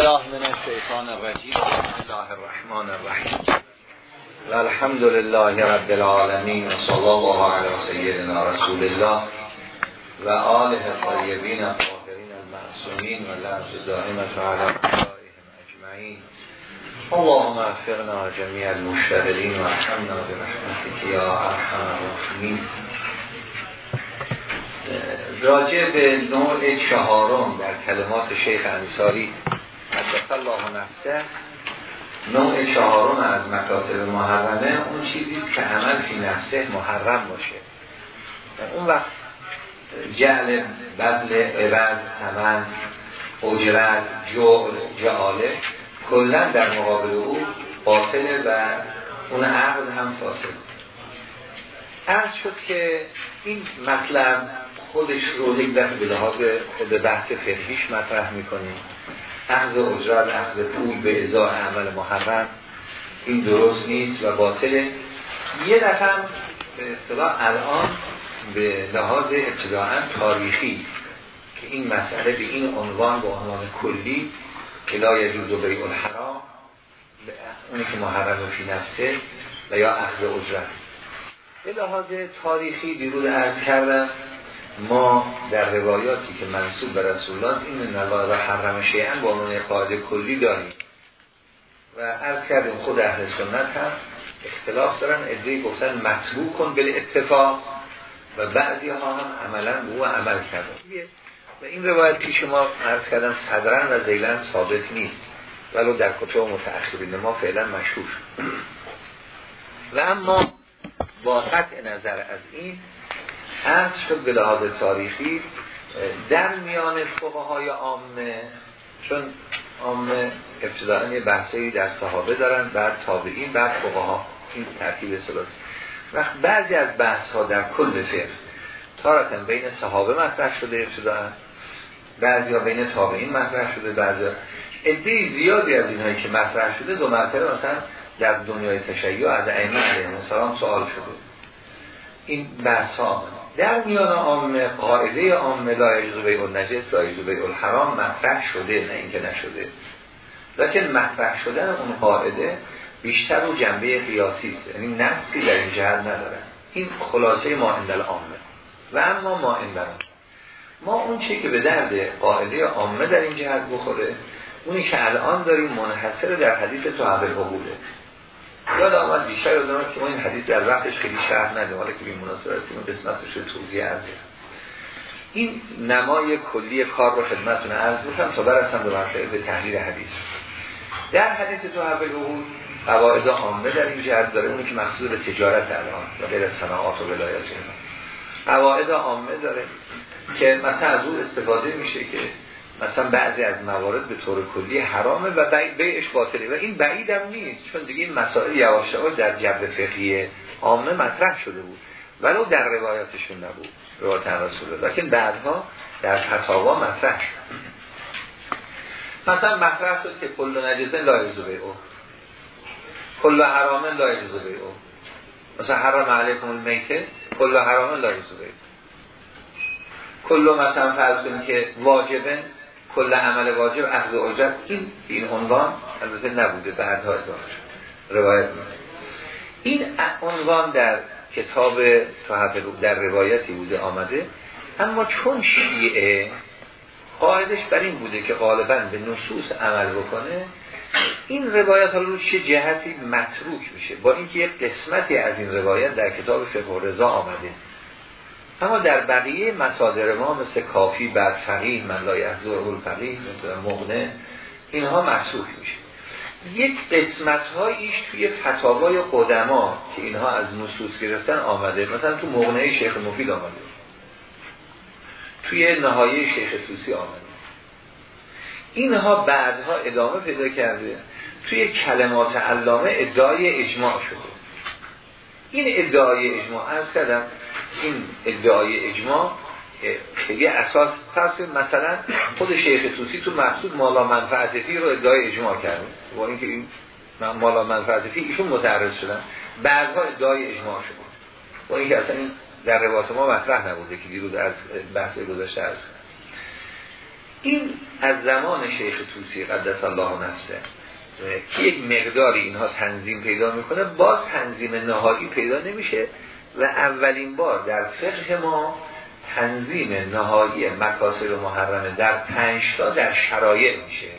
الله من الشیطان الرجیم. بسم الله الرحمن الرحیم. و الحمد لله رب العالمین و صلی الله علی سیدنا رسول الله و آله الطیبین الطاهرین المعصومین و لعنت دائمت علی اعدائهم اجمعین. اللهم افقنا جمیع المشتغلین و ارحمنا برحمتك یا ارحم الراحمین. راجع به نوع چهارم در کلمات شیخ انصاری حدث الله نفسه. نوع چهارم از مکاسب محرمه اون چیزی که عمل فی نفسه محرم باشه. اون وقت جعل بدل عوض ثمن اجرت جعل جعاله کلا در مقابل او باطله و اون عقد هم فاسد. عرض شد که این مطلب خودش رو یک دفعه به لحاظ به بحث فقهیش مطرح می‌کنیم. اخذ اجرت اخذ پول به ازای عمل محرم این درست نیست و باطله یه دفعه به اصطلاح الان به لحاظ ابتداعا تاریخی که این مسئله به این عنوان به عنوان کلی که لا یجوز بیع الحرام اونی که محرم فی نفسه و یا اخذ اجرت به لحاظ تاریخی دیروز عرض کردم ما در روایاتی که منصوب به رسول الله این نوار و حرم شیعن با عنوان قاعده کلی داریم. و عرض کردیم خود اهل سنت هم اختلاف دارن. ادعی گفتن مطبوع کن بل اتفاق. و بعضی ها هم عملا به او عمل کردن. و این روایت که شما عرض کردم صدرن و زیلن ثابت نیست. ولو در کتب متأخرین ما فعلا مشهور. و اما با قطع نظر از این عرض شد به لحاظ تاریخی در میان فقه های عامه چون عامه ابتداعا یه بحثی در صحابه دارن بعد تابعین بعد فقه ها این ترتیب سلاسی. وقت بعضی از بحث ها در کل فقه. تارتن بین صحابه مطرح شده ابتداعا بعضی ها بین تابعین مطرح شده بعضی ها عده زیادی از اینهایی که مطرح شده دو مرتبه مثلا در دنیای تشیع از ائمه علیهم السلام سوال شده. این بحث ها در میان عامه قاعده عامه لا یجوز بیع النجس لا یجوز بیع الحرام مطرح شده نه اینکه نشده. لکن مطرح شدن اون قاعده بیشتر رو جنبه قیاسی است. یعنی نفسی در این جهت نداره. این خلاصه ما اندل عامه و اما ما اندل ما اون چی که به درد قاعده عامه در این جهت بخوره اونی که الان داریم منحصر در حدیث عبر حقوله یاد آمد بیشتر از که ما این حدیث در وقتش خیلی شرح نده حالا که به مناسبت این قسمتش رو توضیح عرض این نمای کلی کار رو خدمتتون عرض بکنم تا برسم به مرتبه به تحلیل حدیث. در حدیث تو حبل بود قواعد عامه در این جهت داره اونی که مقصود به تجارت الان و غیر صناعات و ولایت قواعد عامه داره که مثلا از اون استفاده میشه که مثلا بعضی از موارد به طور کلی حرامه و بیعش باطله. و این بعید هم نیست چون دیگه این مسائل یواش در جبر فقهی عامه مطرح شده بود. ولو در روایاتشون نبود روایت رسول الله. لیکن بعدها در فتاوا مطرح شد. مثلا مطرح شد که کل نجزه لا یجوز او کل حرامه لا یجوز او مثلا حرام علیکم المیته کل حرامه لا یجوز بیعه. کل مثلا فرض کنیم که واجبه کل عمل واجب اخذ اجرت این این عنوان البته نبوده بعدها اضافه شد روایت نیست این عنوان در کتاب در روایتی بوده آمده. اما چون شیعه قاعدش بر این بوده که غالبا به نصوص عمل بکنه این روایت رو چه جهتی متروک میشه؟ با اینکه یک قسمتی از این روایت در کتاب فقه رضا آمده. اما در بقیه مصادر ما مثل کافی بر فقیه من لای احضر الفقیه مثل مغنه اینها محسوب میشه. یک قسمت هاییش توی فتاوای قدما که اینها از نصوص گرفتن آمده. مثلا تو مغنه شیخ مفید آمده. توی نهایه شیخ توسی آمده. اینها بعدها ادامه پیدا کرده. توی کلمات علامه ادعای اجماع شده. این ادعای اجماع از کردم این ادعای اجماع خیلی اساس فرض مثلا خود شیخ توسی تو مقصود مالا منفعتی رو ادعای اجماع کرده با اینکه این مالا منفعتی ایشون متعرض شدن. بعدها ادعای اجماع شد. با اینکه اصلا این در روایت ما مطرح نبوده که دیروز از بحث گذاشته از این از زمان شیخ توسی قدس الله نفسه. که یک مقداری اینها تنظیم پیدا می‌کنه باز تنظیم نهایی پیدا نمیشه. و اولین بار در فقه ما تنظیم نهایی مکاسب محرمه در پنجتا در شرایع میشه.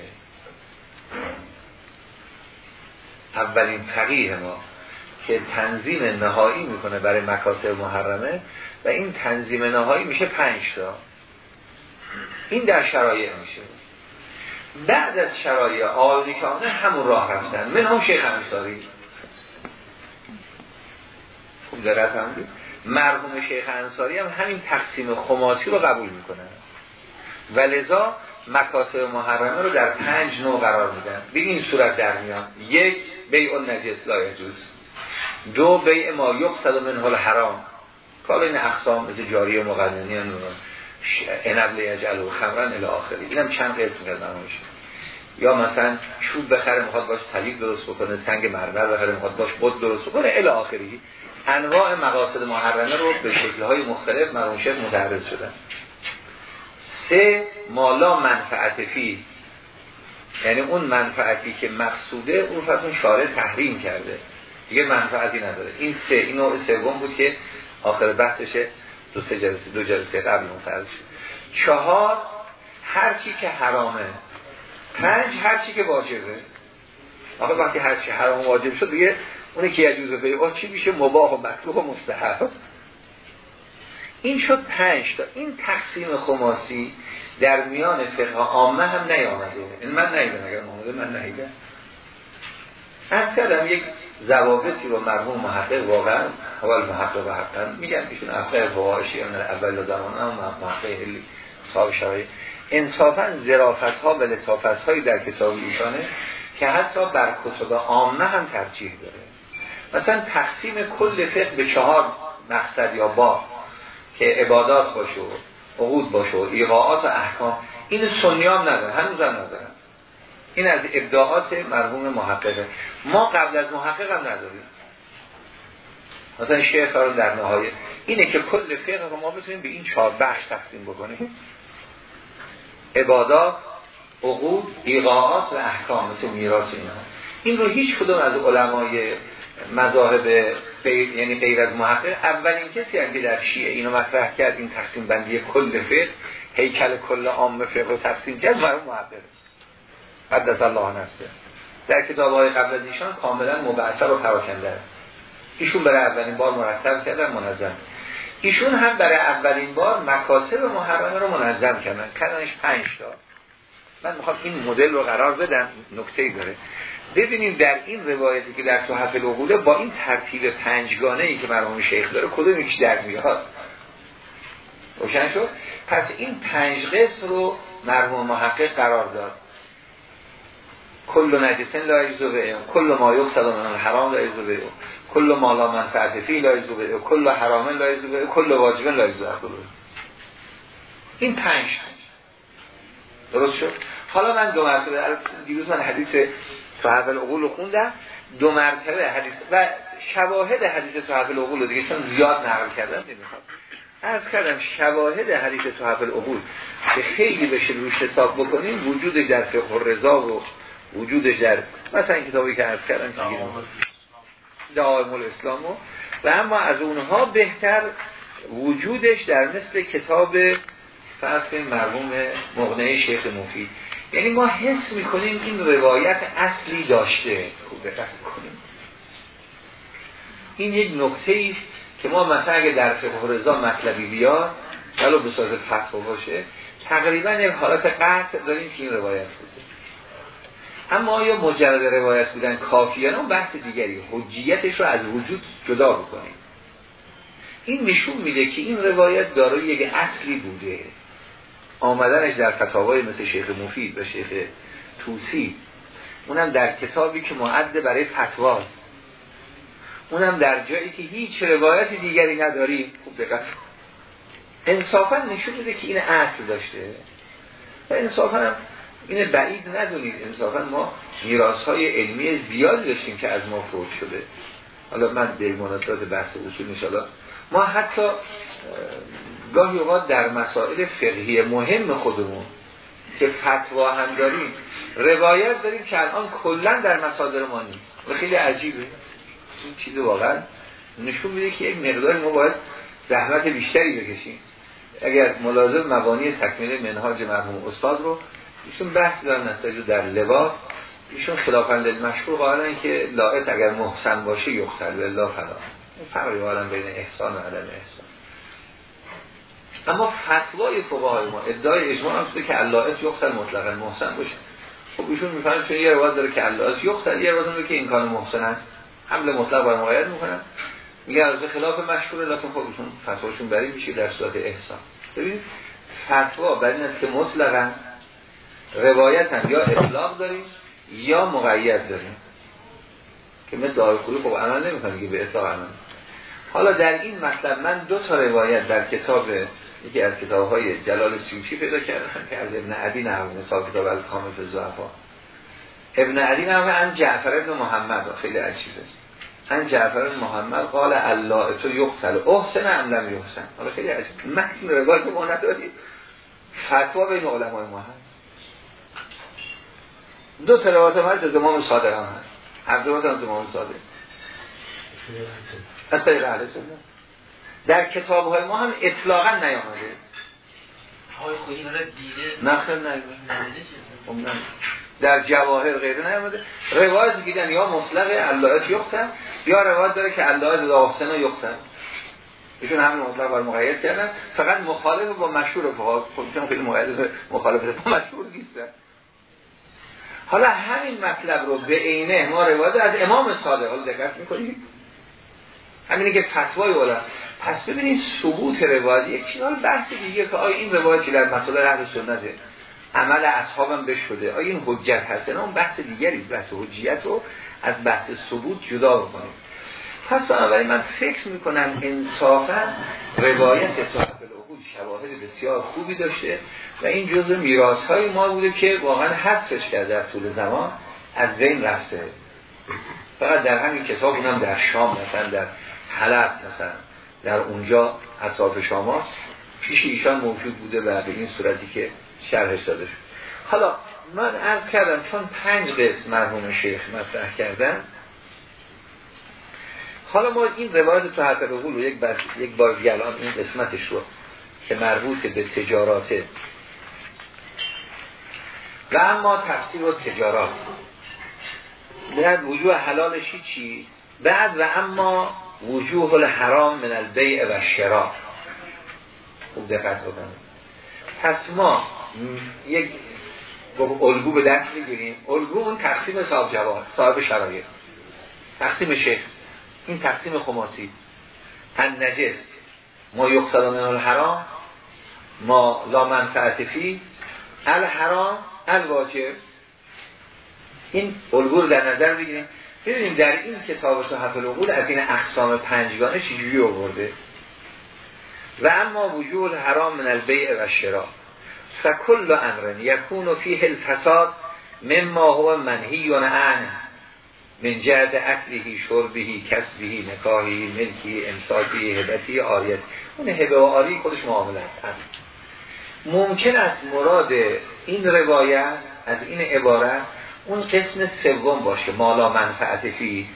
اولین فقیه ما که تنظیم نهایی می‌کنه برای مکاسب محرمه و این تنظیم نهایی میشه پنجتا این در شرایع میشه. بعد از شرایع آیدی که همون راه رفتن. من هم شیخ انصاری داره هم مرحوم شیخ انصاری هم همین تقسیم خماسی رو قبول می‌کنن و لذا مکاسب محرمه رو در پنج نوع قرار میدن. به این صورت در میان. یک بیع نجس لا یجوز. دو بیع ما یقصد منه الحرام. کالا این اقسام مثل جاری مقننی انبل یجل و خمرن الی آخری. اینم چند قسم کردن یا مثلا چوب بخره می‌خواد باش طلیق درست بکنه سنگ مرمر بخره می‌خواد باش بود درست بکنه الی آخری. انواع مقاصد محرمه رو به شکلهای مختلف مرحوم شیخ متعرض شدن سه مالا منفعت فی. یعنی اون منفعتی که مقصوده اون اون شارع تحریم کرده. دیگه منفعتی نداره. این سه این نوع سوم بود که آخر بحثشه. دو سه جلسه دو جلسه قبل متعرض شد. چهار هر چی که حرامه. پنج هر چی که واجبه. آخه وقتی هر چی حرام واجب شد دیگه اونه که یجوز بیعا چی میشه؟ مباح و مطلوب و مستحب. این شد پنج تا. این تقسیم خماسی در میان فقه عامه هم نیامده. این من نیدم اگر محمد من نیدم. از کردم یک زوابطی رو مرحوم محقق واقعا اول محقق و حقا میگن ایشون افقه فواشی اول زمان هم محقق هلی صاحب شرعی انصافا زرافت ها و لطافت هایی در کتاب ایشانه که حتی بر کتب عامه هم ترجیح داره. مثلا تقسیم کل فقه به چهار مقصد یا با که عبادات باشه و عقود باشه و ایقاعات و احکام این سنی هم نداره هنوز هم این از ابداعات مرحوم محققه. ما قبل از محقق هم نداریم. مثلا شیخ رو در نهایه اینه که کل فقه رو ما بتونیم به این چهار بخش تقسیم بکنیم. عبادات عقود ایقاعات و احکام مثل میراث اینا. این رو هیچ کدوم از علمای مذاهب یعنی غیر از محقق. اولین کسی هم که در شیعه اینو مطرح کرد این تقسیم بندی کل فقه هیکل کل عام فقه رو تقسیم کرد مرحوم محقق. قدس الله نفسه. در کتاب های قبل از ایشان کاملا مبعثر و پراکنده ایشون برای اولین بار مرتب کردن منظم. ایشون هم برای اولین بار مکاسب محرمه رو منظم کردن. کردنش پنج تا. من می‌خوام این مدل رو قرار بدم. نکته داره. ببینیم در این روایتی که در صحف العقوله با این ترتیب پنجگانه ای که مرحوم شیخ داره کدوم یکیش در میاد؟ روشن شد؟ پس این پنج قسم رو مرحوم محقق قرار داد. کل نجسن لا یجزو به کل ما یقصد من الحرام لا یجزو به کل ما لا منفعت فی لا یجزو به کل حرام لا یجزو به کل واجب لا یجزو این پنج درست شد؟ حالا من دو مرتبه دیروز من حدیث صحف العقول خوندم. دو مرتبه حدیث و شواهد حدیث صحف العقول دیگه چون زیاد نقل کردم نمی‌خوام. از کردم شواهد حدیث صحف العقول که خیلی بشه روش حساب بکنیم وجود در فقه رضا و وجود در مثلا کتابی که از کردم دعایم الاسلام. و, و اما از اونها بهتر وجودش در مثل کتاب فرق مرحوم مغنه شیخ مفید. یعنی ما حس می‌کنیم این روایت اصلی داشته خوب دقت کنیم این یک نکته است که ما مثلا اگه در فقه رضا مطلبی بیاد ولو به صورت فتح باشه تقریبا یک حالت قطع داریم که این روایت بوده. اما آیا مجرد روایت بودن کافیه؟ اون بحث دیگری. حجیتش رو از وجود جدا بکنیم. این نشون میده که این روایت دارای یک اصلی بوده. آمدنش در فتاوای مثل شیخ مفید و شیخ توسی اونم در کتابی که معد برای فتواست. اونم در جایی که هیچ روایت دیگری نداریم خوب دقت انصافا نشون میده که این اصل داشته. و انصافا هم این بعید ندونید. انصافا ما میراث های علمی زیادی داشتیم که از ما فوت شده. حالا من در مناسبت بحث اصول نشالا ما حتی گاهی اوقات در مسائل فقهی مهم خودمون که فتوا هم داریم روایت داریم که الان کلا در مصادر ما نیست. و خیلی عجیبه. این چیز واقعا نشون میده که یک مقدار ما باید زحمت بیشتری بکشیم. اگر ملازم مبانی تکمیل منهاج مرحوم استاد رو ایشون بحث دارن نستاج در لباس. ایشون خلافند مشهور قائلن که لاعت اگر محسن باشه یختل بالله فلا. فرقی قائلن بین احسان و عدم احسان. اما فتوای فقهای ما ادعای اجماع هم که اللائت یختل مطلقا محسن باشه. خب ایشون می‌فهمن چون یه روایت داره که اللائت یختل یه روایت داره که این کار محسن هست. حمل مطلق بر مقاید می‌کنن. میگه از خلاف مشهوره لکن خب ایشون فتواشون بری میشه در صورت احسان. ببینید فتوا بر این است که مطلقا روایت هم یا اطلاق داریم یا مقید داریم. که مثل آقای خب عمل نمی‌کنه که به اطلاق عمل. حالا در این مطلب من دو تا روایت در کتاب یکی از کتاب های جلال سیوچی پیدا کردم که از ابن عدی نحوه مثال کتاب الکامل زعفا ابن عدی نحوه ان جعفر ابن محمد خیلی عجیبه. ان جعفر ابن محمد قال الله تو یقتل. احسن ام لم یحسن. حالا خیلی عجیب. متن روایت ما نداریم فتوا بین علمای ما هست. دو تا روایت هم هست از امام صادق هم هست. دو از امام صادق. از طریق اهل در کتاب های ما هم اطلاقا نیامده. های خودی برای دیده نخل نیامده در جواهر غیره نیامده. روایت دیدن یا مطلق اللهات یختن یا روایت داره که اللهات داوستن و یختن ایشون همین مطلق بر مقید کردن. فقط مخالف با مشهور فقط خب چون خیلی مخالف با مشهور نیستن. حالا همین مطلب رو به عینه ما روایت از امام صادق حالا دقت می‌کنید. همینه که فتوای علما پس ببینید ثبوت روایت یک بحث دیگه که آیا این روایت که در مسائل اهل سنته عمل اصحابم بشده آیا این حجت هست نه اون بحث دیگری بحث حجیت رو از بحث ثبوت جدا بکنیم. پس بنابراین من فکر می‌کنم انصافا روایت صاحب العقول شواهد بسیار خوبی داشته و این جزء میراث های ما بوده که واقعا حذفش کرده در طول زمان از بین رفته. فقط در همین کتاب اونم در شام مثلا در حلب مثلا. در اونجا اطراف شما پیش ایشان موجود بوده و به این صورتی که شرحش داده شد. حالا من عرض کردم چون پنج قسم مرحوم شیخ مطرح کردن. حالا ما این روایت تو حتی رو یک, بر... یک بار الان این قسمتش رو که مربوط به تجاراته و اما تفسیر و تجارات. در وجوه حلالش چی بعد و اما وجوه الحرام من البیع و شرا خوب دقت بکنیم پس ما یک الگو به دست می‌گیریم. الگو اون تقسیم صاحب جواب صاحب شرایط. تقسیم شیخ. این تقسیم خماسی. ان نجس ما یقصد من الحرام. ما لا منفعت فی. الحرام الواجب. این الگو رو در نظر بگیریم ببینیم در این کتاب صحف العقول از این اقسام پنجگانه چجوری آورده؟ و اما وجود حرام من البیع و شرا فکل امر یکون فیه الفساد مما هو منهی عن من جهت اکلهی شربهی کسبهی نکاهی ملکی امساکی هبتی آریت. اون هبه و آری خودش معامله است. ممکن است مراد این روایت از این عبارت اون قسم سوم باشه مالا منفعت فی.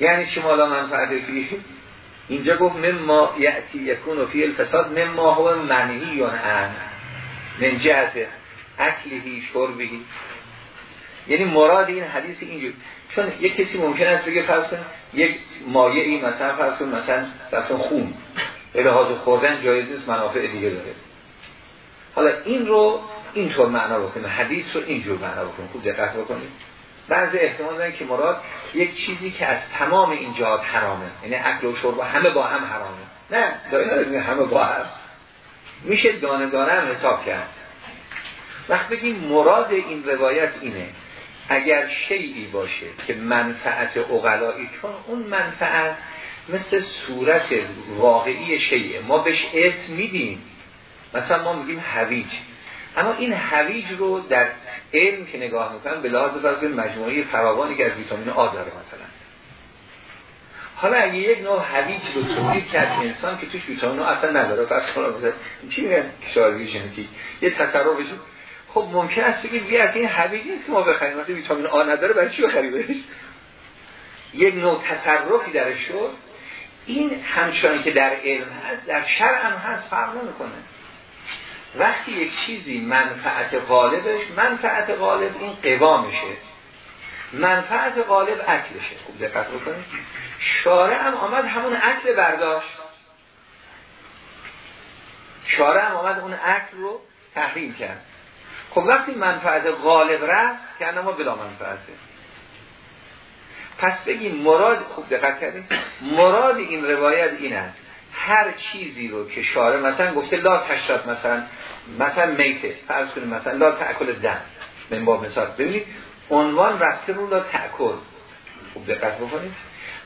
یعنی چی مالا منفعت فی؟ اینجا گفت مما یعتی یکون و فی الفساد مما هو منهی ان من جهت اکلهی شربهی. یعنی مراد این حدیث اینجور. چون یک کسی ممکن است بگه فرض یک مایه ای مثلا فرض مثلا مثلا خون. به لحاظ خوردن جایز نیست منافع دیگه داره. حالا این رو اینطور معنا بکنیم حدیث رو اینجور معنا بکنیم. خوب دقت بکنید. بعضی احتمال دارن که مراد یک چیزی که از تمام این جهات حرامه. یعنی عقل و شرب همه با هم حرامه. نه داره همه با هم. میشه دانه دانه هم حساب کرد. وقت بگیم مراد این روایت اینه اگر شیعی باشه که منفعت اقلایی چون اون منفعت مثل صورت واقعی شیعه. ما بهش اسم میدیم. مثلا ما میگیم هویج. اما این هویج رو در علم که نگاه می‌کنن به لحاظ فرض مجموعه فراوانی که از ویتامین آ داره مثلا. حالا اگه یک نوع هویج رو تولید کرد انسان که توش ویتامین اصلا نداره پس خلاص چی میگن شاروی ژنتیک؟ یه تصرفش خب ممکن است بگید بیا از این هویج نیست که ما بخریم. وقتی ویتامین آ نداره برای چی بخریم یک نوع تصرفی درش شد. این همچنان که در علم هست در شرع هم هست فرق نمی‌کنه. وقتی یک چیزی منفعت غالبش منفعت غالب این قوامشه. منفعت غالب اکلشه خوب دقت بکنید. شارع هم آمد همون اکل برداشت. شارع هم آمد اون اکل رو تحریم کرد. خب وقتی منفعت غالب رفت که ما بلا منفعته. پس بگیم مراد خوب دقت کردیم مراد این روایت این است هر چیزی رو که شارع مثلا گفته لا تشرب مثلا مثلا میته فرض کنیم مثلا لا تأکل دم من با مثال. ببینید عنوان رفته رو لا تأکل. خوب دقت بکنید.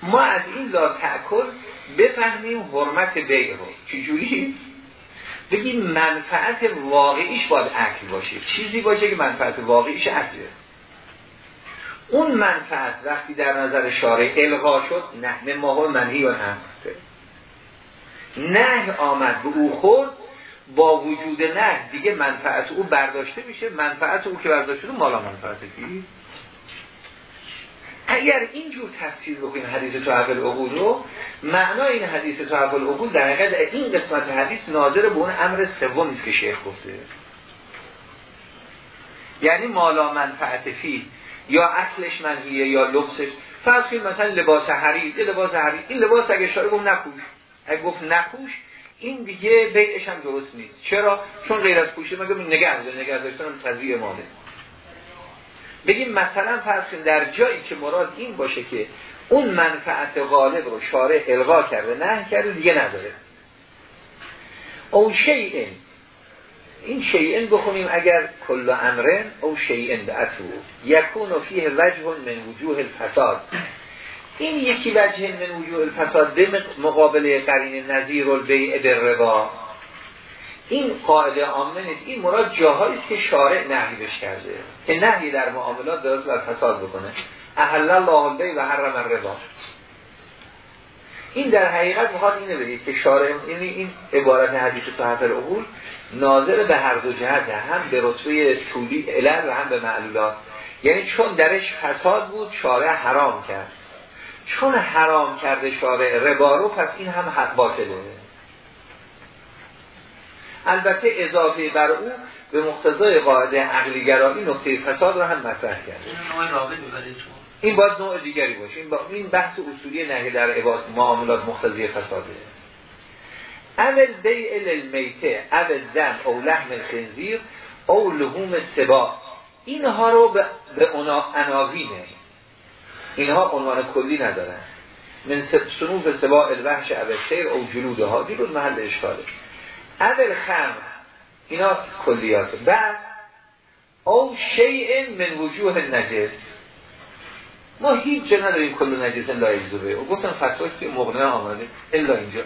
ما از این لا تأکل بفهمیم حرمت بیع رو. چجوری بگیم منفعت واقعیش باید اکل باشه. چیزی باشه که منفعت واقعیش اکله اون منفعت وقتی در نظر شارع الغا شد نه ماهو منهی و نه. نه آمد به او خود با وجود نه دیگه منفعت او برداشته میشه منفعت او که برداشته مالا منفعت کی اگر اینجور تفسیر بکنیم حدیث تو اول عقول رو معنای این حدیث تو اول عقول در حقیقت این قسمت حدیث ناظر به اون امر سومی که شیخ گفته. یعنی مالا منفعت فی یا اکلش منهیه یا لبسش. فرض کنید مثلا لباس حریر لباس حریر این لباس اگه شاید گفت نپوش. اگه گفت نپوش این دیگه بیعش هم درست نیست. چرا؟ چون غیر از پوشه مگه نگه داشته نگه داشتن تضییع ماله. بگیم مثلا فرض در جایی که مراد این باشه که اون منفعت غالب رو شارع الغا کرده نه کرده دیگه نداره. او شیئن. این شیئن بخونیم اگر کل امرن او شیئن به اتو یکون و فیه وجه من وجوه الفساد. این یکی وجه من وجوه الفساد به مقابل قرین نظیر البیع در ربا این قاعده عامه نیست. این مراد جاهایی که شارع نهی بش کرده. که نهی در معاملات درست و فساد بکنه. احل الله البیع و حرم الربا. این در حقیقت می‌خواد اینه بگید که شارع یعنی این عبارت حدیث صحت العقول ناظر به هر دو جهت هم به رتبه طولی علل و هم به معلولات. یعنی چون درش فساد بود شارع حرام کرد. چون حرام کرده شارع ربا رو پس این هم حق باطله. البته اضافه بر او به مقتضای قاعده عقلی گرایی نقطه فساد رو هم مطرح کرد. این باید نوع دیگری باشه. این, با... این بحث اصولی نهی در عباد معاملات مقتضی فساده. اول بیع المیته اول دم او لحم الخنزیر او لحوم سبا. اینها رو به, به عناوینه. اینها عنوان کلی ندارن. من سنوف سبا الوحش اول خیر او جلوده ها دیروز محل اشکاله. اول خم اینا کلیات بعد او شیء من وجوه نجس ما هیچ جا نداریم کل نجس لا یجزوبه و گفتم فتواش توی مغنه آمده. الا اینجا.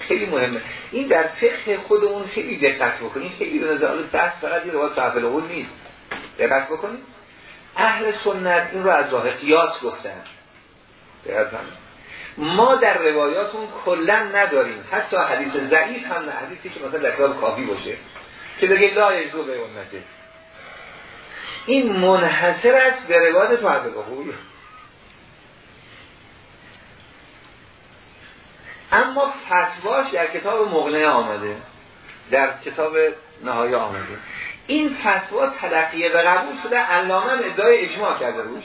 خیلی مهمه. این در فقه خودمون خیلی دقت بکنید خیلی به نظر بحث فقط یه روایت صحف الاول نیست. دقت بکنید اهل سنت این رو از راه قیاس گفتن. ما در روایاتون کلا نداریم. حتی حدیث ضعیف هم نه. حدیثی که مثلا در کافی باشه. که بگه لا یجو به امته این منحصر است به روایت تو قبول اما فتواش در کتاب مغنه آمده. در کتاب نهایه آمده. این فتوا تلقیه و قبول شده علامه ادعای اجماع کرده روش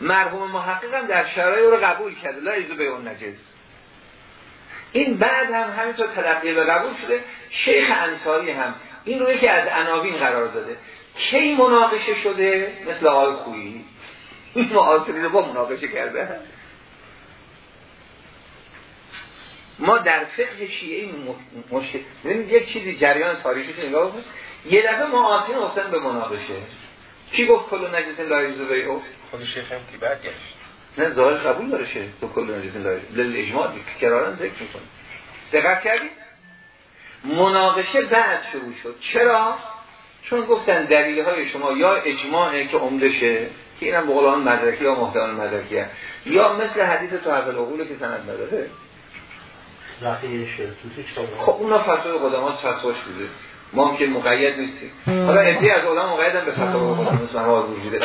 مرحوم محقق هم در شرایع رو قبول کرده لا به اون نجز این بعد هم همینطور تلقیه و قبول شده. شیخ انصاری هم این رو یکی از عناوین قرار داده. کی مناقشه شده؟ مثل آقای خویی. این معاصری رو با مناقشه کرده. ما در فقه شیعه مشکل یک چیزی جریان تاریخی نگاه بود یه دفعه معاصرین افتن به مناقشه. کی گفت کل نجس لایزو به او خود شیخ هم که برگشت؟ نه ظاهر قبول داره شیخ. تو کل نجس لایزو لل اجماع کرارن ذکر می‌کنه. دقت کردی؟ مناقشه بعد شروع شد. چرا؟ چون گفتن دلیل های شما یا اجماعه که عمدشه که اینم بقول مدرکی یا محتمل مدرکی هست. یا مثل حدیث تو حق العقول که سند نداره. خب اونا فتوای قدمات فتواش بوده. ما که مقید نیستیم. حالا ادعی از علما مقیدن به فتوا قدمات مثل ما وجود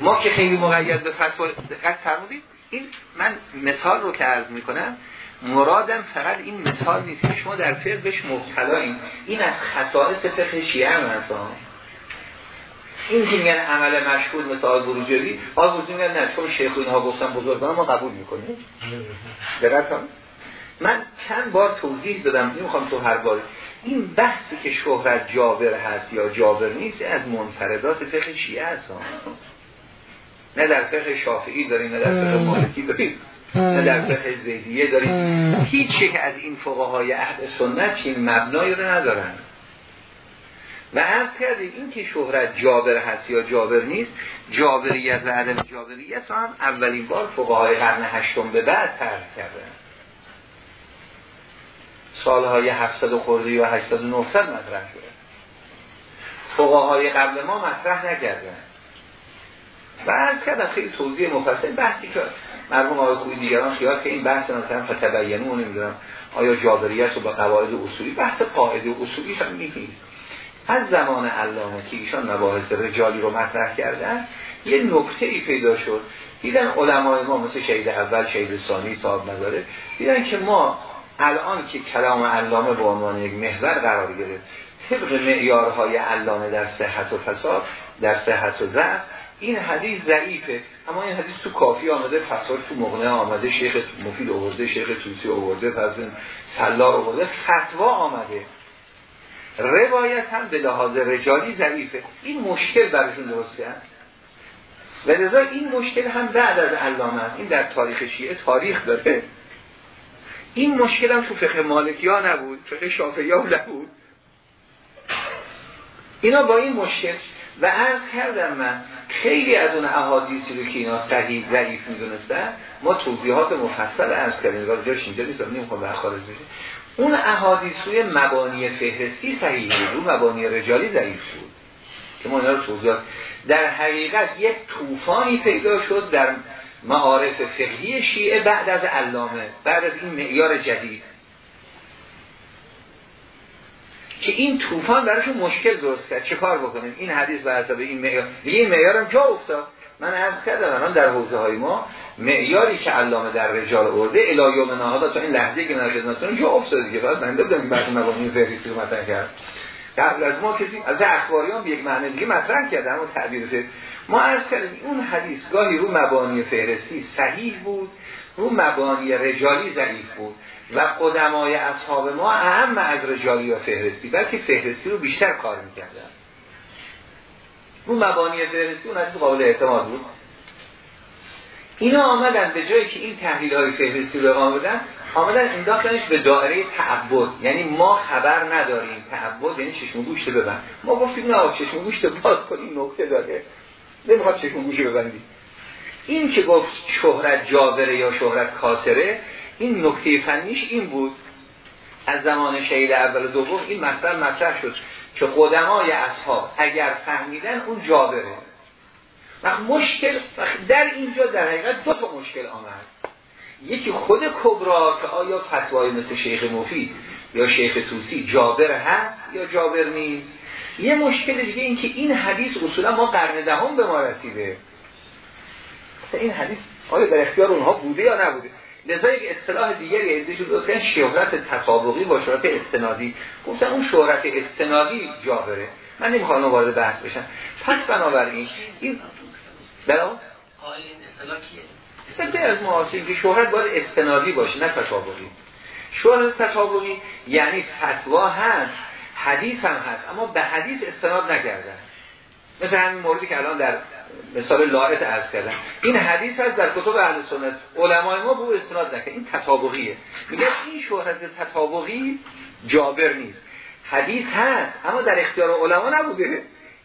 ما که خیلی مقید به فتوا دقت فرمودید این من مثال رو که عرض می‌کنم مرادم فقط این مثال نیست شما در فقه بهش مبتلا این این از خصائص فقه شیعه هم هست. این که میگن عمل مشهور مثل آل بروجردی آل بروجردی میگن نه چون شیخ اینها گفتن بزرگان ما قبول می‌کنیم. دقیقا من چند بار توضیح دادم نمی‌خوام تو هر بار. این بحثی که شهرت جابر هست یا جابر نیست از منفردات فقه شیعه هست نه در فقه شافعی داریم نه در فقه مالکی داریم نه در فقه زیدیه داریم. هیچ که از این فقهای عهد سنت چین مبنایی رو ندارن. و عرض کردیم این که شهرت جابر هست یا جابر نیست جابریت و عدم جابریت هم اولین بار فقهای قرن هشتم به بعد طرح کردن. سالهای 700 خورده و 800 و 900 مطرح شده. فقهای قبل ما مطرح نکردن. و عرض کردم خیلی توضیح مفصل بحثی که مرحوم آقای خویی دیگران خیال که این بحث مثلا فتبینوا نمی‌دونم آیا جابریت رو با قواعد اصولی بحث قاعده اصولی هم نیست از زمان علامه که ایشان مباحث رجالی رو مطرح کردن یه نکته ای پیدا شد. دیدن علمای ما مثل شهید اول شهید ثانی صاحب نداره دیدن که ما الان که کلام علامه به عنوان یک محور قرار گرفت طبق معیارهای علامه در صحت و فساد در صحت و ضعف این حدیث ضعیفه. اما این حدیث تو کافی آمده فساد تو مغنه آمده شیخ مفید آورده شیخ توسی آورده پس سلار آورده فتوا آمده. روایت هم به لحاظ رجالی ضعیفه. این مشکل برشون درسته هست و این مشکل هم بعد از علامه است. این در تاریخ شیعه تاریخ داره. این مشکل هم تو فقه مالکی ها نبود فقه شافعی ها نبود. اینا با این مشکل و عرض کردم من خیلی از اون احادیثی رو که اینا صحیح ضعیف می‌دونستن ما توضیحات مفصل عرض کردیم جاش اینجا نیست نمی‌خوام به خارج بشه اون احادیث روی مبانی فهرستی صحیح بود مبانی رجالی ضعیف بود که ما رو توضیحات در حقیقت یک طوفانی پیدا شد در معارف فقهی شیعه بعد از علامه بعد از این معیار جدید. که این طوفان براشون مشکل درست کرد. چه کار بکنیم؟ این حدیث بر حسب این معیار. این معیارم جا افتاد. من عرض کردم الان در حوزه های ما معیاری که علامه در رجال ارده الایوم نهادا تا این لحظه که نشد جا افتاد دیگه. بعد من دادم بعد مبانی فهرستی رو مطرح کرد قبل از ما کسی از اخباریان به یک معنی دیگه مطرح کرده اما تعبیر ما عرض کردیم اون حدیث گاهی رو مبانی فهرستی صحیح بود رو مبانی رجالی ضعیف بود و قدمای اصحاب ما اهم از رجالی و فهرستی بلکه فهرستی رو بیشتر کار می‌کردن. رو مبانی فهرستی اون حدیث قابل اعتماد بود. اینا آمدن به جایی که این تحلیل های فهرستی رو آمدن آمدن انداختنش به دائره تعبد. یعنی ما خبر نداریم. تعبد یعنی چشم گوشت ما گفتیم نه چشم گوشت باز کنیم نکته داره. نمی‌خواد چشم گوشت ببندیم این که گفت شهرت جابره یا شهرت کاسره این نکته فنیش این بود. از زمان شهید اول و دوم این مطلب مطرح شد که قدمای اصحاب اگر فهمیدن اون جابره. و مشکل در اینجا در حقیقت دو تا مشکل آمد. یکی خود کبرا که آیا فتوای مثل شیخ مفید یا شیخ توسی جابر هست یا جابر نیست؟ یه مشکل دیگه این که این حدیث اصولا ما قرن دهم به ما رسیده. این حدیث آیا در اختیار اونها بوده یا نبوده؟ لذا یک اصطلاح دیگری رو گفتن شهرت تطابقی با شهرت استنادی. گفتن اون شهرت استنادی جابره من نمی‌خوام وارد بحث بشم. پس بنابراین این بلا سنده از معاصرین که شهرت باید استنادی باشه نه تطابقی. شهرت تطابقی یعنی فتوا هست. حدیث هم هست اما به حدیث استناد نکردن. مثل همین موردی که الان در مثال لاعت عرض کردن این حدیث هست در کتب اهل سنت. علمای ما به استناد نکرد این تطابقیه. میگه این شهرت تطابقی جابر نیست. حدیث هست اما در اختیار علما نبوده.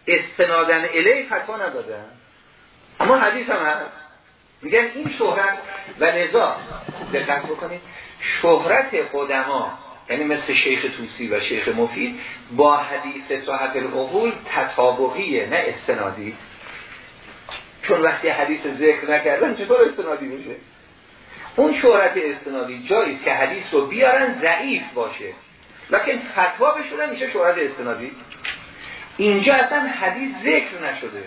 استنادن الی فتوا ندادن. اما حدیث هم هست. میگن این شهرت و نزا دقت بکنید. شهرت قدما یعنی مثل شیخ توسی و شیخ مفید با حدیث صحت العقول تطابقیه نه استنادی. چون وقتی حدیث ذکر نکردن چطور استنادی میشه؟ اون شهرت استنادی جایی که حدیث رو بیارن ضعیف باشه. لکن فتوا بشونه میشه شهرت استنادی. اینجا اصلا حدیث ذکر نشده.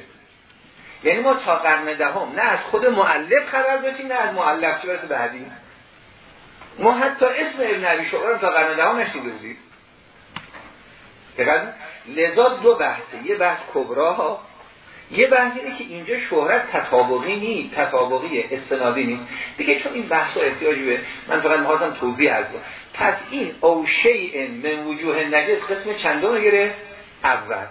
یعنی ما تا قرن دهم نه از خود معلف خبر داشتیم نه از معلف چه برسه به حدیث. ما حتی اسم ابن عبی شعر تا قرن دهم نشیده بودیم لذا دو بحثه. یه بحث کبرا یه بحث اینه که اینجا شهرت تطابقی نیست تطابقی استنادی نیست. دیگه چون این بحث احتیاجی به من فقط می‌خواستم توضیح از پس این او شیء من وجوه نجس قسم چندم گره اول.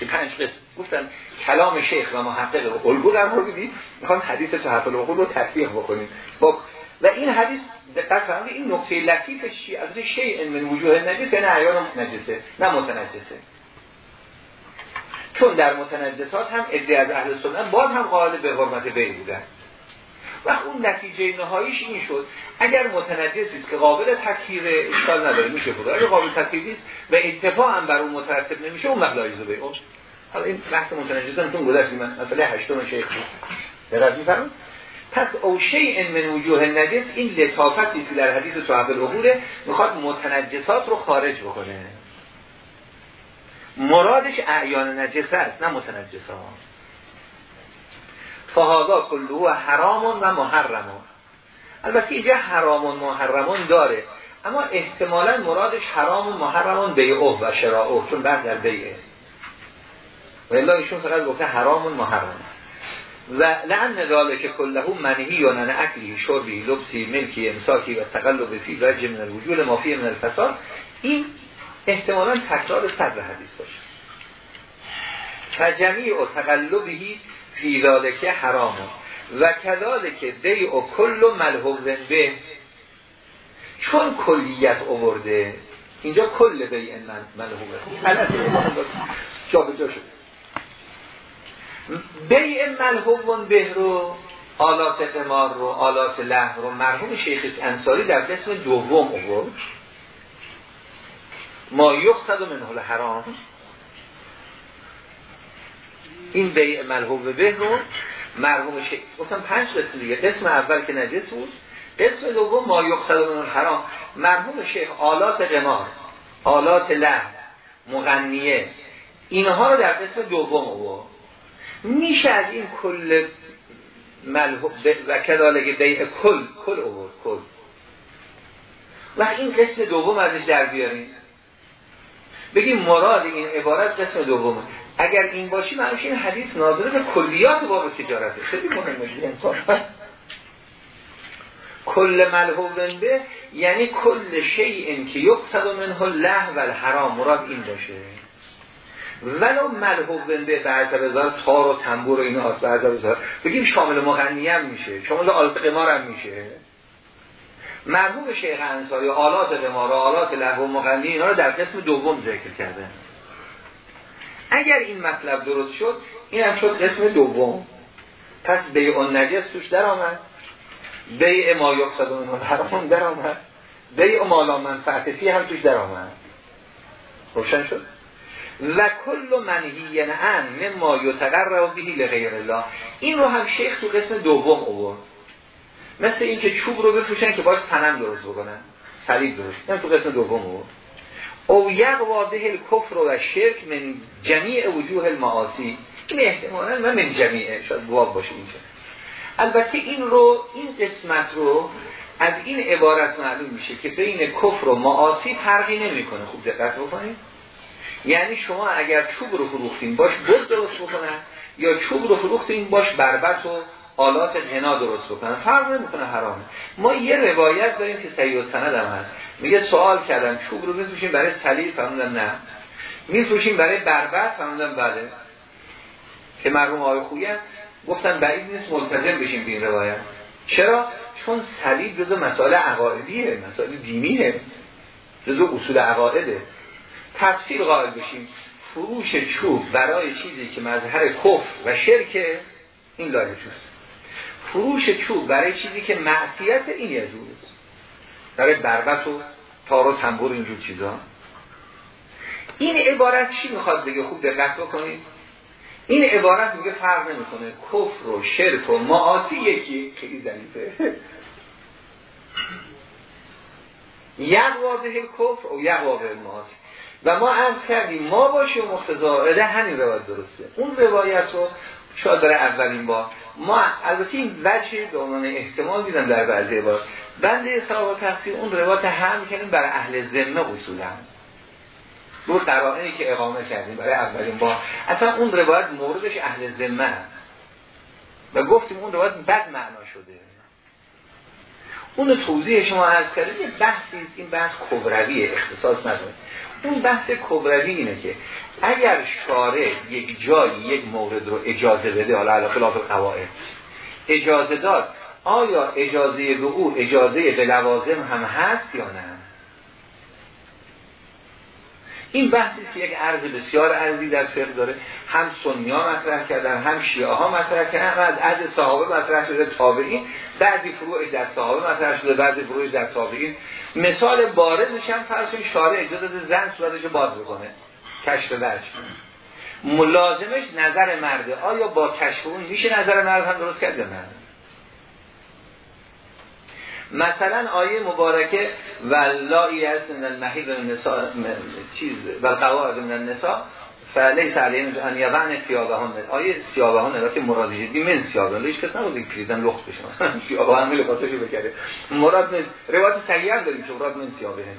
که پنج قسم. گفتم کلام شیخ و محقق الگو قرار بدید می‌خوام حدیث صحف العقول رو تطبیق بکنیم. با و این حدیث دقت فرمودید این نکته لطیفش چی؟ از شیء من وجوه نجس نه عیان نجسه نه متنجسه. چون در متنجسات هم ادعای از اهل سنت باز هم قائل به حرمت بی بودن. و اون نتیجه نهاییش این شد اگر متنجسی که قابل تکفیر اشکال نداره میشه بود اگر قابل تکفیر است و اتفاق هم بر اون مترتب نمیشه اون مقدار به اون حالا این بحث متنجسان تون گذشت من. مثلا هشتم شیخ دقت میفرمایید پس او شیء من وجوه نجس این لطافتی که در حدیث صحابه العقوله می‌خواد متنجسات رو خارج بکنه. مرادش اعیان نجسه است نه متنجسه ها فهادا کلوه حرامون و محرمون البته اینجا حرامون محرمون داره اما احتمالا مرادش حرام و محرمون بیعه و شراعه چون بعد در بیعه. و ایشون فقط گفته حرام و محرم و لعن که کله منهی یا نن اکلی شربی لبسی ملکی امساکی و تقلب فی وجه من الوجود مافی من الفساد. این احتمالا تکرار صدر حدیث باشه. تجمیع و تقلبی فی ذالکه حرام. و که دی و کل ملحوظ به. چون کلیت اوورده اینجا کل بیع ملحوظ جا به جا شد. بیع ملحوظ به رو آلات قمار رو آلات لح رو. مرحوم شیخ انصاری در قسم دوم اوورد ما یقصد من حرام این بیع ملحوب به رو مرحوم شیخ گفتم پنج قسم دیگه. قسم اول که نجس بود. قسم دوم ما یقصد من حرام مرحوم شیخ آلات قمار آلات لح مغنیه. اینها رو در قسم دوم او میشه از این کل ملحوب و کدالگه بیع کل کل او کل. و این قسم دوم ازش در بیاریم بگیم مراد این عبارت قسم دومه. اگر این باشی معنیش این حدیث ناظره به کلیات باب تجارته خیلی مهمه انسان کل ملحوظ به یعنی کل شیء که یقصد منه له و الحرام. مراد این باشه. ولو ملحوظ به بعض بزار تار و تنبور و هست بعض بزار بگیم شامل مغنی هم میشه شامل آلت قمار هم میشه. مرحوم شیخ انصاری آلات قمار و آلات لهو مغنی اینا رو در قسم دوم ذکر کرده. اگر این مطلب درست شد این هم شد قسم دوم. پس بیع نجس توش در آمد بیع ما یقصد اون حرام در آمد بیع مالا منفعتی هم توش در آمد روشن شد؟ و کل منهی عن مما یتقرب به لغیر الله. این رو هم شیخ تو قسم دوم آورد. مثل اینکه چوب رو بفروشن که باش تنم درست بکنن. صلیب درست. این تو قسم دوم آورد. او یک واضح کفر و شرک من جمیع وجوه المعاصی. این احتمالا من من جمیعه شاید بواب باشه اینجا. البته این رو این قسمت رو از این عبارت معلوم میشه که بین کفر و معاصی فرقی نمی‌کنه. خوب دقت بکنید. یعنی شما اگر چوب رو فروختین باش بود درست بکنن یا چوب رو فروختین باش بربت و آلات غنا درست بکنن. فرق نمی‌کنه حرامه. ما یه روایت داریم که صحیح سند هم هست. میگه سوال کردن چوب رو میفروشیم برای صلیب؟ فرمودن نه. میفروشیم برای بربر فرمودن بله. که مرحوم آقای خویی گفتن بعید نیست ملتزم بشیم به این روایت. چرا؟ چون صلیب جزء مسائل عقایدیه مسائل دینیه. جزء اصول عقایده تفسیر قائل بشیم. فروش چوب برای چیزی که مظهر کفر و شرک این لایه فروش چوب برای چیزی که معصیت این یزود برای بربت و تار و تنبور اینجور چیزا. این عبارت چی می‌خواد بگه؟ خوب دقت بکنید. این عبارت میگه فرق نمی‌کنه. کفر و شرک و معاصی یکی. خیلی ضعیفه. یک واضح کفر و یک واضح معاصی. و ما عرض کردیم ما باشیم مختزا همین روایت درسته. اون روایت رو شاید برای اولین بار. ما البته این وجه به عنوان احتمال دیدم در بعضی بار. بنده صحابه تقسیم اون روایت هم می‌کنیم برای اهل ذمه اصولا. دو قرائنی که اقامه کردیم برای اولین بار. اصلا اون روایت موردش اهل ذمه و گفتیم اون روایت بد معنا شده. اون توضیح شما عرض کردیم یه بحثی این بحث کبرویه اختصاص نداره. اون بحث کبروی اینه که اگر شارع یک جایی یک مورد رو اجازه بده حالا علا خلاف قواعد اجازه داد آیا اجازه به او اجازه به لوازم هم هست یا نه؟ این بحثی که یک عرض بسیار عرضی در فقه داره هم سنی ها مطرح کردن هم شیعه ها مطرح کردن هم از عرض صحابه مطرح شده تابعین بعضی فروع در صحابه مطرح شده بعضی فروع در تابعین. مثال بارزش هم فرض شارع اجازه زن صورتش باز بکنه کشف وجه ملازمش نظر مرده. آیا با کشف اون میشه نظر مرد هم درست کرد یا نه؟ مثلا آیه مبارکه واللایی هست من المحیب من نسا چیز و قواعد من النساء فلیس علیهم ان یبعن ثیابهن. آیه ثیابهن البته مراد جدی من ثیابهن هیچ کس نبود پریدن لخت بشن ثیابهن لباسشو بکره. مراد من روایت صحیح داریم که مراد من ثیابهن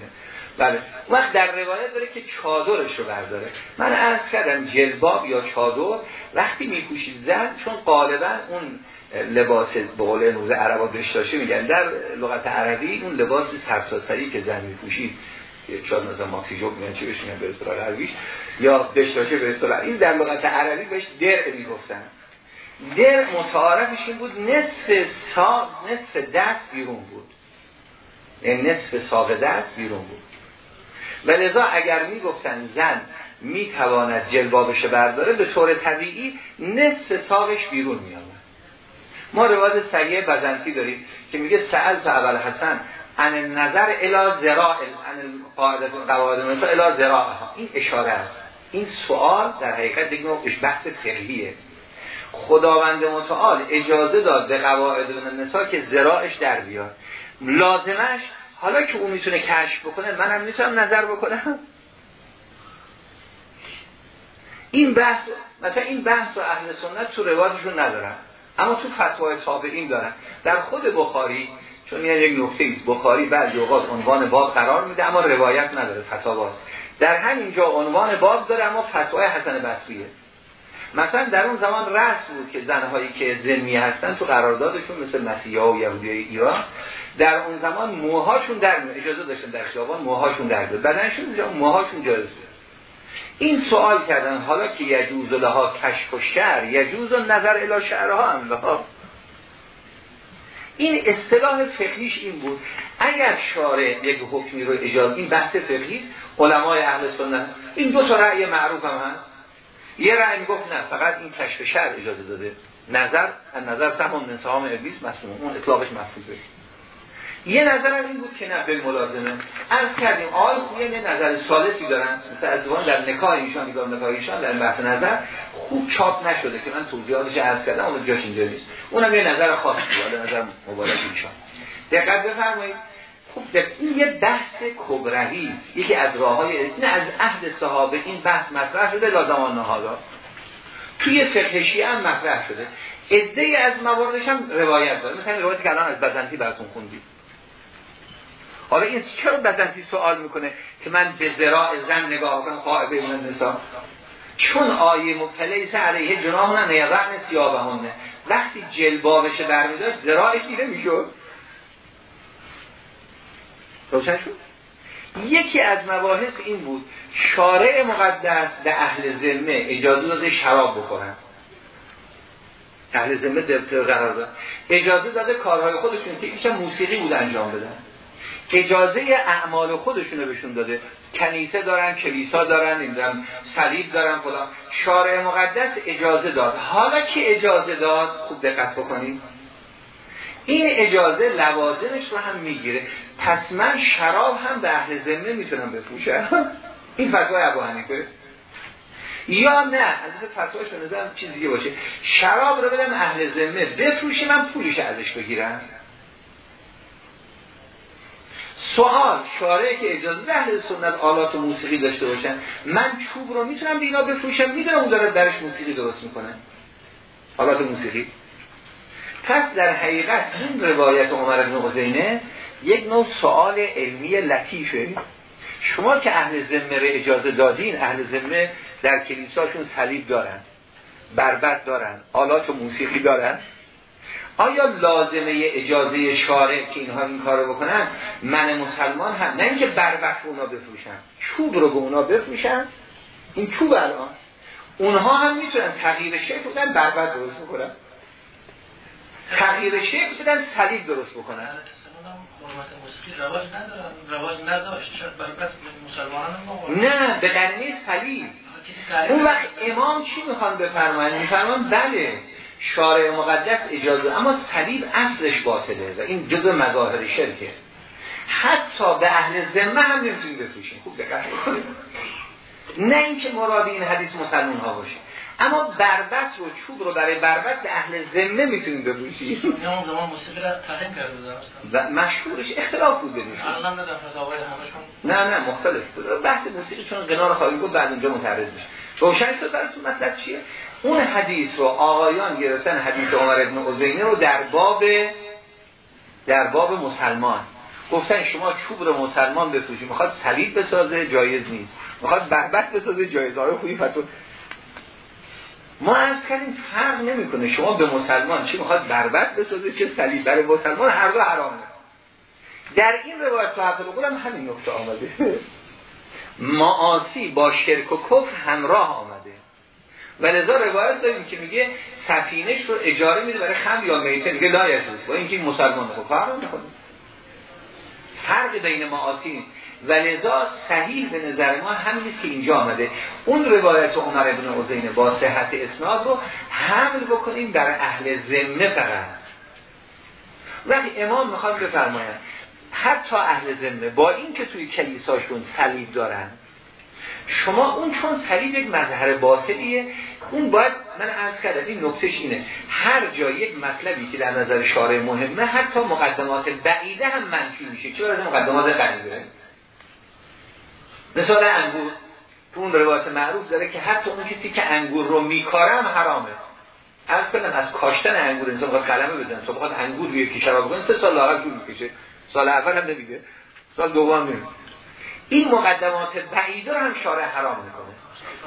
بله. وقت در روایت داره که چادرش رو برداره. من عرض کردم جلباب یا چادر وقتی میپوشید زن چون غالبا اون لباس به قول امروز عربا داشته میگن. در لغت عربی اون لباس سرساسری که زن میپوشید شاید مثلا ماکسیجوب میگن چی بهش میگن؟ به اصطلاح عربیش. یا داشته به اصطلاح. این در لغت عربی بهش درع می‌گفتن. در متعارفش این بود نصف سا نصف دست بیرون بود. یعنی نصف ساق دست بیرون بود. و لذا اگر می‌گفتن زن می‌تواند جلبابش برداره به طور طبیعی نصف ساقش بیرون میاد ما روایت سریع بزنتی داریم که میگه سأل تا اول حسن ان نظر الی زراع ان قاعده قواعد مثلا الی زراع این اشاره است. این سوال در حقیقت دیگه بحث فقهیه. خداوند متعال اجازه داد به قواعد نسا که زراعش در بیاد. لازمش حالا که اون می‌تونه کشف بکنه من هم می‌تونم نظر بکنم. این بحث مثلا این بحث رو اهل سنت تو روایتشون ندارن. اما تو فتوای تابعین دارن. در خود بخاری چون یه یک نکته است بخاری بعضی اوقات عنوان باب قرار میده اما روایت نداره فتاواست در همین جا عنوان باب داره اما فتوای حسن بصریه. مثلا در اون زمان رأس بود که زنهایی که زنمی هستن تو قراردادشون مثل مسیحا و یهودی ایران در اون زمان موهاشون در اجازه داشتن در خیابان موهاشون در بدنشون موهاشون جایز این سوال کردن حالا که یجوز لها کشف و شعر یجوز نظر الی شعرها هم لها این اصطلاح فقهیش این بود. اگر شارع یک حکمی رو اجازه این بحث فقهی علمای اهل سنت این دو تا رأی معروف هم هست. یه رأی گفت نه فقط این کشف شعر اجازه داده. نظر نظر سهم من ابلیس مسلم اون اطلاقش محفوظه. یه نظر این بود که نه به ملازمه. عرض کردیم آقای خویه یه نظر سالسی دارن. مثل از در نکاح ایشان نگاه نکاح ایشان در بحث نظر خوب چاپ نشده که من توضیحاتش عرض کردم اون جاش اینجا نیست. اونم یه نظر خاصی بود نظر مبارک ایشان. دقت بفرمایید. خوب این یه بحث کبرهی یکی از راه های این از عهد صحابه این بحث مطرح شده لازمان نهادا توی فقه هم مطرح شده. عده از مواردش هم روایت داره. مثلا روایتی که الان از بزنتی براتون خوندید حالا این چرا بزنتی سوال می‌کنه که من به ذراع زن نگاه کنم قائبه من نسا چون آیه مبتلیس علیه جناح نیرعن سیابهونه وقتی جلبابش برمیداشت ذراعش دیده می‌شد. روشن شد؟ یکی از مباحث این بود شارع مقدس به اهل ذمه اجازه داده شراب بخورن. اهل ذمه دبتر قرار داد. اجازه داده کارهای خودشون که ایشان موسیقی بود انجام بدن. اجازه اعمال خودشونو بهشون داده. کنیسه دارن کلیسا دارن نمی‌دونم صلیب دارن فلان. شارع مقدس اجازه داد. حالا که اجازه داد؟ خوب دقت بکنید. این اجازه لوازمش رو هم می‌گیره. پس من شراب هم به اهل ذمه می‌تونم بفروشم. این فتوای ابو حنیفه. یا نه از فتواش به نظرم چیز دیگه باشه. شراب رو بدم اهل ذمه. بفروشه من پولش ازش بگیرم. سوال شارعه که اجازه اهل سنت آلات و موسیقی داشته باشن من چوب رو می‌تونم به اینا بفروشم؟ می‌دونم اون داره درش موسیقی درست می‌کنه. آلات موسیقی. پس در حقیقت این روایت عمر بن یک نوع سوال علمی لطیفه. شما که اهل ذمه اجازه دادین اهل ذمه در کلیساشون صلیب دارن بربت دارن آلات و موسیقی دارن. آیا لازمه اجازه شارع که اینها این کارو بکنن؟ من مسلمان هم نه اینکه بربت اونا بفروشن. چوب رو به اونا بفروشن. این چوب الان. اونها هم می‌تونن تغییر شکل بدن بربت درست بکنن. تغییر شکل بدن صلیب درست بکنن. نه به قرنه صلیب اون وقت امام چی می‌خوان بفرماین؟ میفرمان بله. شارع مقدس اجازه اما صلیب اصلش باطله و این جزء مظاهر شرکه. حتی به اهل ذمه هم نمی‌تونیم بفروشیم. خوب دقت کنید نه اینکه مراد این حدیث مسلمان ها باشه. اما بربت رو چوب رو برای بربت به اهل ذمه می‌تونیم بفروشیم. نه اون زمان موسیقی را تحریم کرده و مشهورش اختلاف بود بدیم نه نه مختلف. بود بحث موسیقی چون قنار خواهی بود بعد اینجا متعرض میشه. روشن شد براتون مطلب چیه؟ اون حدیث رو آقایان گرفتن حدیث عمر ابن عزینه رو در باب در باب مسلمان. گفتن شما چوب رو مسلمان بفروشید می‌خواد صلیب بسازه جایز نیست. می‌خواد بربت بسازه جایز. آره خوبی فتو ما از کردیم فرق نمی‌کنه. شما به مسلمان چی می‌خواد بربت بسازه چه صلیب؟ برای مسلمان هر دو حرامه. در این روایت صحبت هم همین نکته آمده. معاصی با شرک و کفر همراه آمده. و لذا روایت داریم که میگه سفینش رو اجاره میده برای خم یا میته. میگه لا یجوز. با اینکه مسلمان خب فرق نمی‌کنه فرق بین معاصی و لذا صحیح به نظر ما همین که اینجا آمده. اون روایت عمر ابن عزینه با صحت اسناد رو حمل بکنیم در اهل ذمه فقط. وقتی امام می‌خواد بفرماید حتی اهل ذمه با اینکه توی کلیساشون صلیب دارن شما اون چون صلیب یک مظهر باطلیه اون باید من عرض کردم این نکتهش اینه. هر جا یک مطلبی که در نظر شارع مهمه حتی مقدمات بعیده هم منفی میشه. چرا از مقدمات قریبه مثال انگور تو اون روایت معروف داره که حتی اون کسی که انگور رو میکارم حرامه. از کنم از کاشتن انگور انسان بخواد قلمه بزنه. تو بخواد انگور روی کی شراب بکنه سه سال لاغر طول می‌کشه. سال اول هم نمیده سال دوم نمیده این مقدمات بعیده رو هم شارع حرام می‌کنه.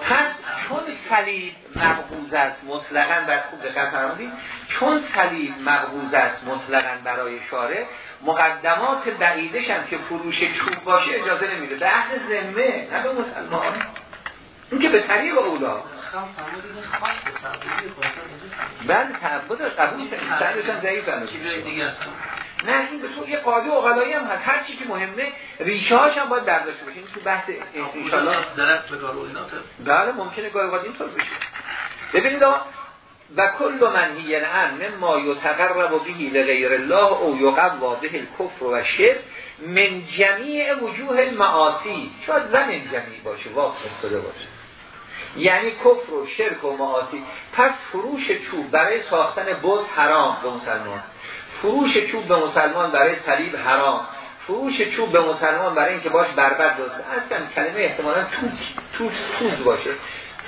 پس چون صلیب مقبوض است مطلقا بر خوب دقت فرمودید چون صلیب مقبوض است مطلقا برای شارع مقدمات بعیدش هم که فروش چوب باشه اجازه نمیده. به اهل ذمه نه به مسلمان. این که به طریق اولا. بله تعبد قبول سندش هم ضعیف نه این به یه قاضی اقلایی هم هست. هر چی که مهمه ریشه هاش هم باید برداشت بشه این تو بحث درخت به کار بله ممکنه گاهی این اینطور بشه. ببینید و کل منهی عن مما یتقرب بهی لغیر الله او یقوا به الکفر و شرک من جمیع وجوه المعاصی. شاید زمین جمیع باشه واقع افتاده باشه. یعنی کفر و شرک و معاصی. پس فروش چوب برای ساختن بود حرام به مسلمان فروش چوب به مسلمان برای صلیب حرام. فروش چوب به مسلمان برای اینکه باش بربد درست اصلا کلمه احتمالا توز توز توز باشه.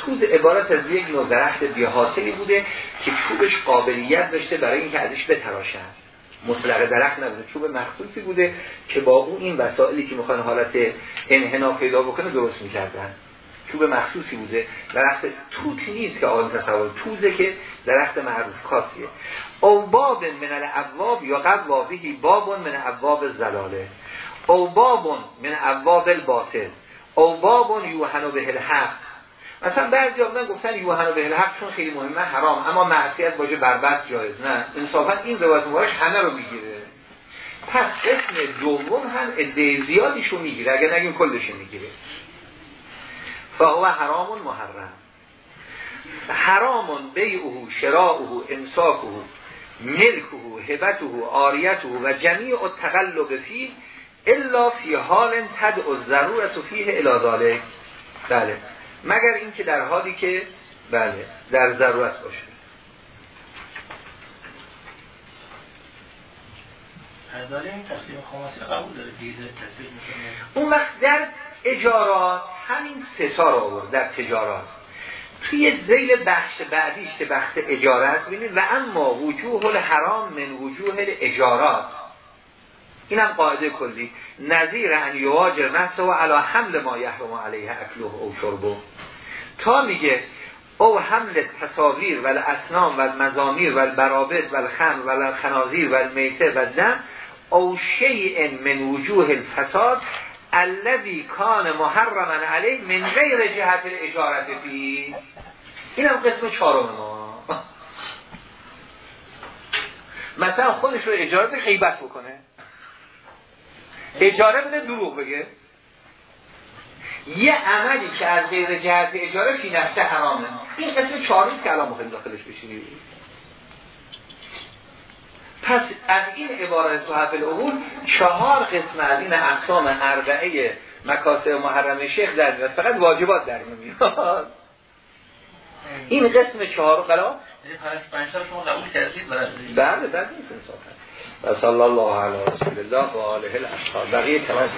توز عبارت از یک نوع درخت بیحاصلی بوده که چوبش قابلیت داشته برای اینکه ازش بتراشن. مطلق درخت نبوده چوب مخصوصی بوده که با اون این وسائلی که می‌خوان حالت انحنا پیدا بکنه درست می‌کردن. چوب مخصوصی بوده. درخت توت نیست که آن تصور. توزه که درخت معروف کاسیه او باب من الابواب یا قوابهی باب من ابواب زلاله او باب من ابواب الباطل او باب یوحنا به الحق. مثلا بعضی آمدن گفتن یوحنا به الحق چون خیلی مهمه حرام. اما معصیت باشه بربط جایز. نه. انصافا این روایت مبارک همه رو می‌گیره. پس اسم دوم هم عده زیادیشو می‌گیره. اگر نگیم کلشو می‌گیره. فهو حرام محرم. حرام بیعه شراعه امساکه ملکه هبته آریته و جمیع التقلب فی الا فی حال تدع ضرورت فیه ذلك بله. مگر اینکه در حالی که بله در ضرورت باشه. این قبول داره؟ دیده اون وقت در اجارات همین ستا رو آورد در تجارات توی زیل بخش بعدیش که بخش اجارت بینید و اما وجوه الحرام من وجوه اجارات اینم قاعده کلی. نظیر ان یواجر نفسه و علا حمل ما یحرم علیه اکلوه او شربو تا میگه او حمل تصاویر و اسنام و مزامیر و برابط و الخم و خنازیر و المیته و دم او شیء من وجوه الفساد الذي کان محرما علیه من غیر جهت اجارت فی این هم قسم چهارم ما. مثلا خودش رو اجارت خیبت بکنه. اجاره بده دروغ بگه. یه عملی که از غیر جهت اجاره فی نفسه حرامه این قسم چهارمی که الان مخیل داخلش بشینید پس از این عبارت حفل العقول چهار قسم از این اقسام اربعه مکاسب محرم شیخ در میاد فقط واجبات در میاد. این قسم چهار قلا بله. بله انصافا و صلی الله علیه و سلم الله و آله الاصحاب بقیه کلام